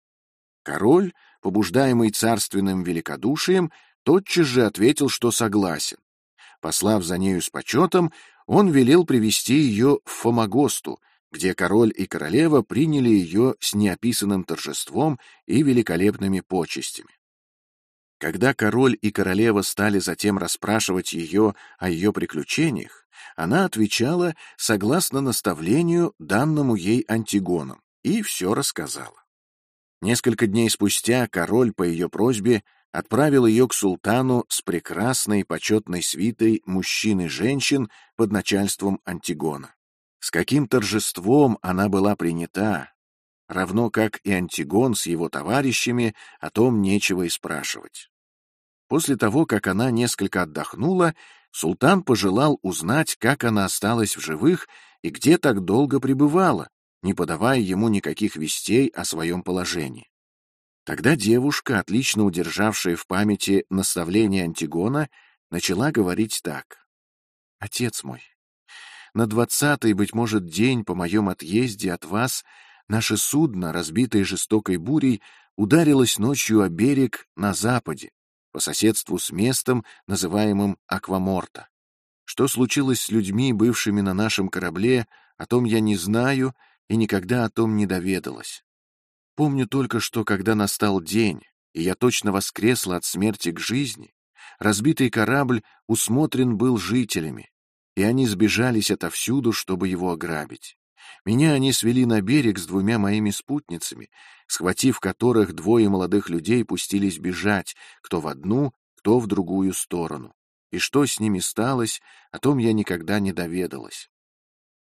Король побуждаемый царственным великодушием, тотчас же ответил, что согласен. Послав за нею с почетом, он велел привести ее в Фомагосту, где король и королева приняли ее с неописанным торжеством и великолепными почестями. Когда король и королева стали затем расспрашивать ее о ее приключениях, она отвечала согласно наставлению, данному ей Антигоном, и все рассказала. Несколько дней спустя король по ее просьбе отправил ее к султану с прекрасной почетной свитой мужчин и женщин под начальством Антигона. С каким торжеством она была принята, равно как и Антигон с его товарищами, о том нечего и спрашивать. После того, как она несколько отдохнула, султан пожелал узнать, как она осталась в живых и где так долго пребывала, не подавая ему никаких вестей о своем положении. Тогда девушка, отлично удержавшая в памяти наставление Антигона, начала говорить так. «Отец мой, на двадцатый, быть может, день по моем отъезде от вас наше судно, разбитое жестокой бурей, ударилось ночью о берег на западе, по соседству с местом, называемым Акваморта. Что случилось с людьми, бывшими на нашем корабле, о том я не знаю и никогда о том не доведалась. Помню только, что когда настал день, и я точно воскресла от смерти к жизни, разбитый корабль усмотрен был жителями, и они сбежались отовсюду, чтобы его ограбить. Меня они свели на берег с двумя моими спутницами, схватив которых двое молодых людей пустились бежать, кто в одну, кто в другую сторону. И что с ними сталось, о том я никогда не доведалась.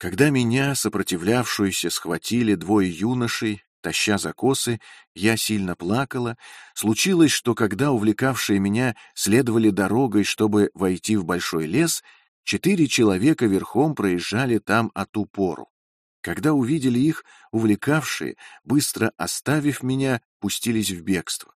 Когда меня, сопротивлявшуюся, схватили двое юношей, таща за косы, я сильно плакала. Случилось, что когда увлекавшие меня следовали дорогой, чтобы войти в большой лес, четыре человека верхом проезжали там от упору. Когда увидели их, увлекавшие, быстро оставив меня, пустились в бегство.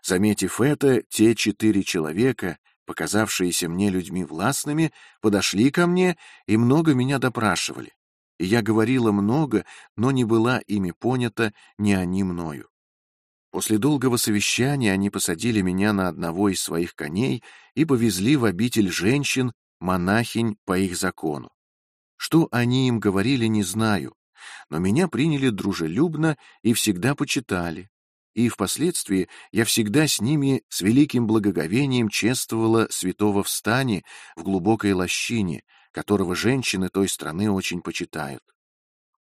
Заметив это, те четыре человека, показавшиеся мне людьми властными, подошли ко мне и много меня допрашивали. И я говорила много, но не была ими понята ни они мною. После долгого совещания они посадили меня на одного из своих коней и повезли в обитель женщин, монахинь по их закону. Что они им говорили, не знаю, но меня приняли дружелюбно и всегда почитали, и впоследствии я всегда с ними с великим благоговением чествовала святого в стане в глубокой лощине, которого женщины той страны очень почитают.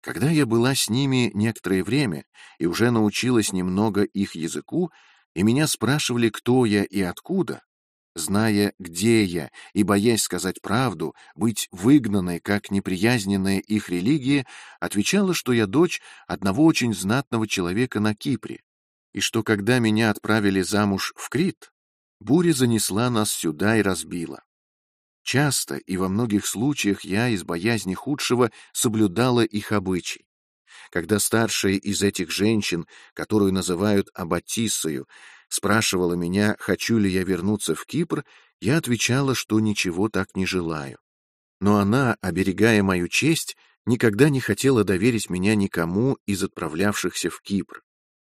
Когда я была с ними некоторое время и уже научилась немного их языку, и меня спрашивали, кто я и откуда, зная, где я, и боясь сказать правду, быть выгнанной, как неприязненная их религия, отвечала, что я дочь одного очень знатного человека на Кипре, и что когда меня отправили замуж в Крит, буря занесла нас сюда и разбила. Часто и во многих случаях я из боязни худшего соблюдала их обычай. Когда старшая из этих женщин, которую называют Аббатиссою, спрашивала меня, хочу ли я вернуться в Кипр, Я отвечала, что ничего так не желаю. Но она, оберегая мою честь, никогда не хотела доверить меня никому из отправлявшихся в Кипр,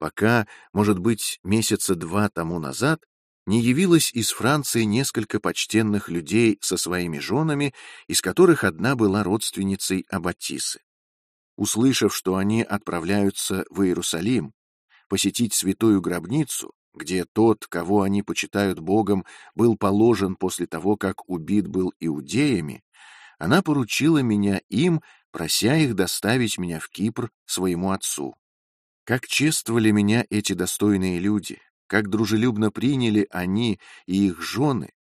пока, может быть, месяца два тому назад, не явилось из Франции несколько почтенных людей со своими женами, из которых одна была родственницей Аббатисы. Услышав, что они отправляются в Иерусалим, посетить святую гробницу, где тот, кого они почитают Богом, был положен после того, как убит был иудеями, она поручила меня им, прося их доставить меня в Кипр своему отцу. Как чествовали меня эти достойные люди, как дружелюбно приняли они и их жены,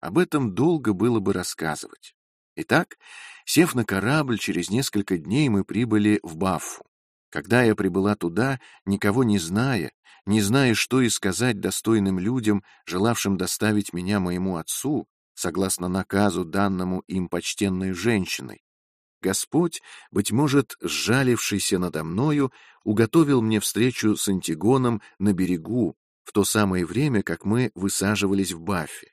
об этом долго было бы рассказывать. Итак, сев на корабль, через несколько дней мы прибыли в Баффу. Когда я прибыла туда, никого не зная, не зная, что и сказать достойным людям, желавшим доставить меня моему отцу, согласно наказу, данному им почтенной женщиной, Господь, быть может, сжалившийся надо мною, уготовил мне встречу с Антигоном на берегу, в то самое время, как мы высаживались в Баффе.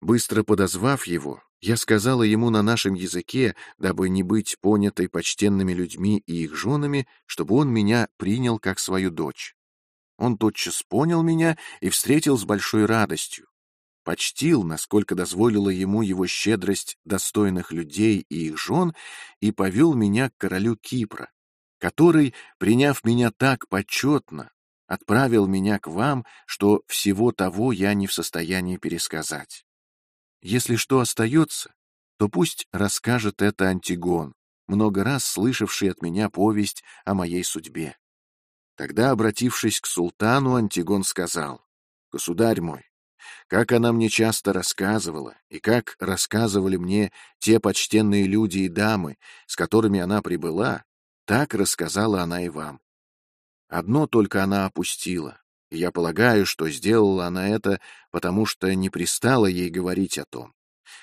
Быстро подозвав его, я сказала ему на нашем языке, дабы не быть понятой почтенными людьми и их женами, чтобы он меня принял как свою дочь. Он тотчас понял меня и встретил с большой радостью. Почтил, насколько дозволила ему его щедрость достойных людей и их жен, и повел меня к королю Кипра, который, приняв меня так почетно, отправил меня к вам, что всего того я не в состоянии пересказать. Если что остается, то пусть расскажет это Антигон, много раз слышавший от меня повесть о моей судьбе. Тогда, обратившись к султану, Антигон сказал, «Государь мой, как она мне часто рассказывала, и как рассказывали мне те почтенные люди и дамы, с которыми она прибыла, так рассказала она и вам. Одно только она опустила, и я полагаю, что сделала она это, потому что не пристало ей говорить о том,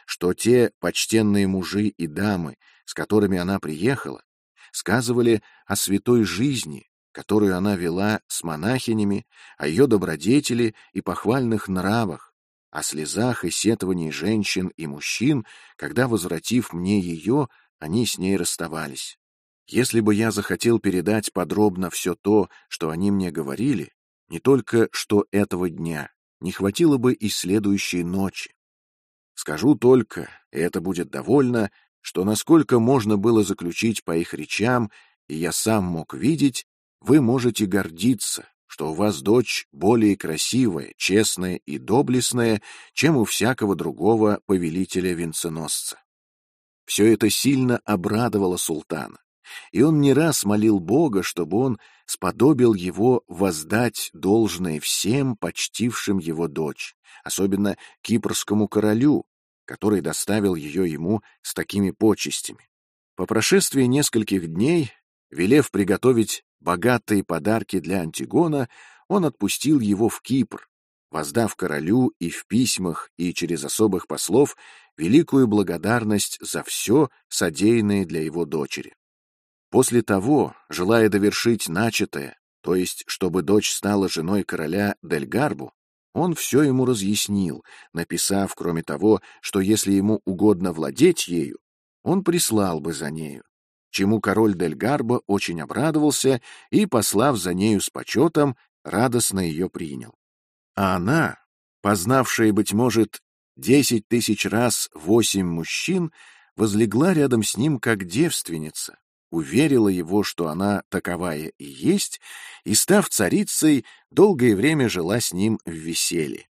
что те почтенные мужи и дамы, с которыми она приехала, сказывали о святой жизни, которую она вела с монахинями, о ее добродетели и похвальных нравах, о слезах и сетовании женщин и мужчин, когда, возвратив мне ее, они с ней расставались. Если бы я захотел передать подробно все то, что они мне говорили, не только что этого дня, не хватило бы и следующей ночи. Скажу только, и это будет довольно, что насколько можно было заключить по их речам, и я сам мог видеть, вы можете гордиться, что у вас дочь более красивая, честная и доблестная, чем у всякого другого повелителя-венценосца. Все это сильно обрадовало султана, и он не раз молил Бога, чтобы он сподобил его воздать должное всем, почтившим его дочь, особенно кипрскому королю, который доставил ее ему с такими почестями. По прошествии нескольких дней, велев приготовить богатые подарки для Антигона, он отпустил его в Кипр, воздав королю и в письмах, и через особых послов великую благодарность за все, содеянное для его дочери. После того, желая довершить начатое, то есть чтобы дочь стала женой короля Дельгарбу, он все ему разъяснил, написав, кроме того, что если ему угодно владеть ею, он прислал бы за нею чему король Дель Гарбо очень обрадовался и, послав за нею с почетом, радостно ее принял. А она, познавшая, быть может, десять тысяч раз восемь мужчин, возлегла рядом с ним как девственница, уверила его, что она таковая и есть, и, став царицей, долгое время жила с ним в веселье.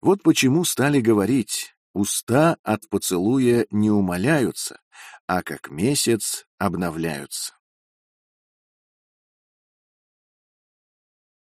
Вот почему стали говорить, уста от поцелуя не умоляются, а как месяц обновляются.